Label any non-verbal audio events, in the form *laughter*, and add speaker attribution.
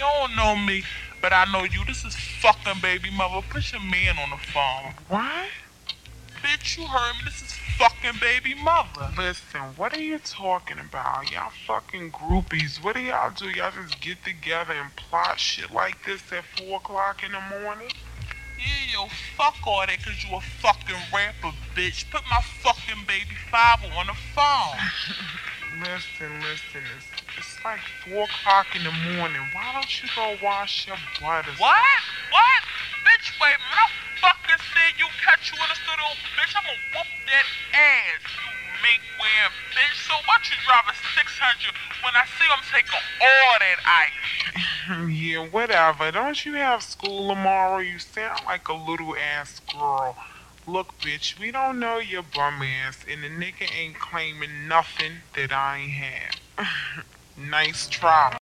Speaker 1: you don't know me, but I know you. This is fucking baby mother. Put your man on the phone.
Speaker 2: What?
Speaker 1: Bitch, you heard me. This is fucking baby mother.
Speaker 2: Listen, what are you talking about? Y'all fucking groupies. What do y'all do? Y'all just get together and plot shit like this at 4 o'clock in the morning?
Speaker 1: Yeah, yo, fuck all that cause you a fucking rapper, bitch. Put my fucking baby father on the phone. *laughs*
Speaker 2: listen, listen. It's, it's like 4 o'clock in the morning. Why don't you go wash your butt or
Speaker 1: What? What? Bitch, wait, I fucking said you catch you in the studio, bitch. I'ma whoop that ass, you mink wearing bitch. So what you driving 600 when I see I'm taking all that ice? *laughs*
Speaker 2: yeah, whatever. Don't you have school tomorrow? You sound like a little ass girl. Look, bitch, we don't know your bum ass, and the nigga ain't claiming nothing that I ain't have. *laughs* nice try.